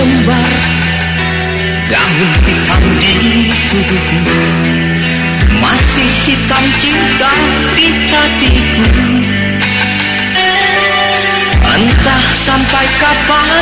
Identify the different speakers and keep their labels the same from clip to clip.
Speaker 1: lembar Daun hitam di tubuhku Masih hitam cinta di hatiku. Entah sampai kapan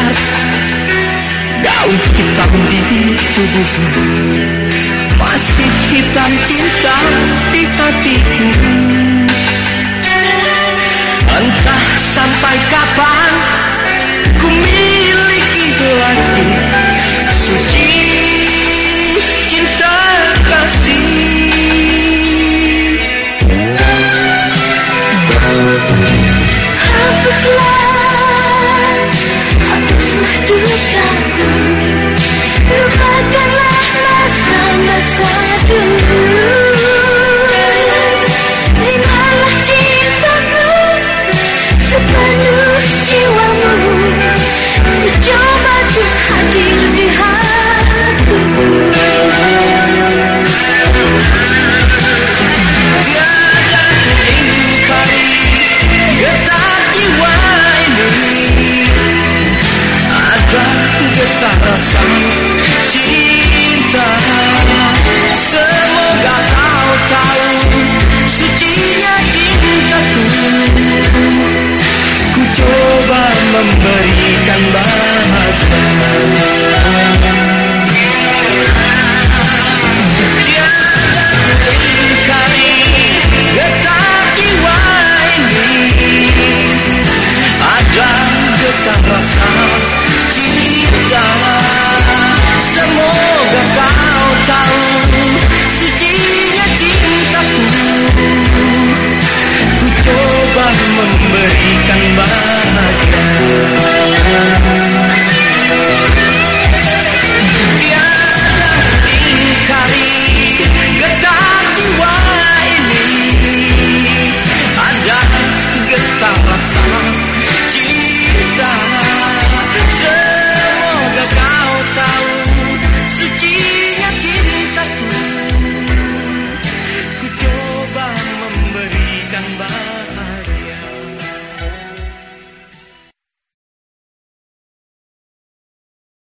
Speaker 1: panas Daun ya, hitam di tubuhmu. Masih hitam cinta di hati Thank you.